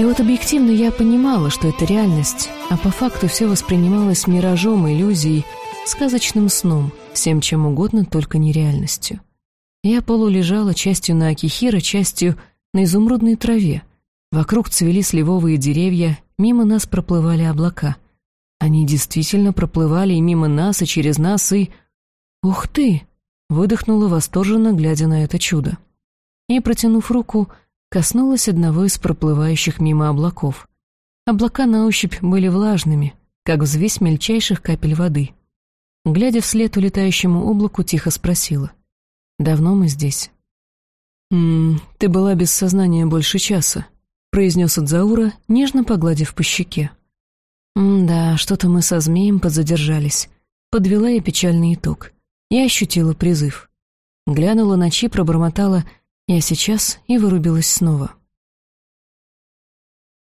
И вот объективно я понимала, что это реальность, а по факту все воспринималось миражом, иллюзией, сказочным сном, всем чем угодно, только не реальностью. Я полулежала частью на Акихира, частью на изумрудной траве. Вокруг цвели сливовые деревья, мимо нас проплывали облака. Они действительно проплывали и мимо нас, и через нас, и... «Ух ты!» — выдохнула восторженно, глядя на это чудо. И, протянув руку, коснулась одного из проплывающих мимо облаков. Облака на ощупь были влажными, как взвесь мельчайших капель воды. Глядя вслед улетающему облаку, тихо спросила. «Давно мы здесь?» «М «Ты была без сознания больше часа», — произнес Адзаура, нежно погладив по щеке. «Да, что-то мы со змеем подзадержались», — подвела я печальный итог. Я ощутила призыв. Глянула на Чи, пробормотала «Я сейчас» и вырубилась снова.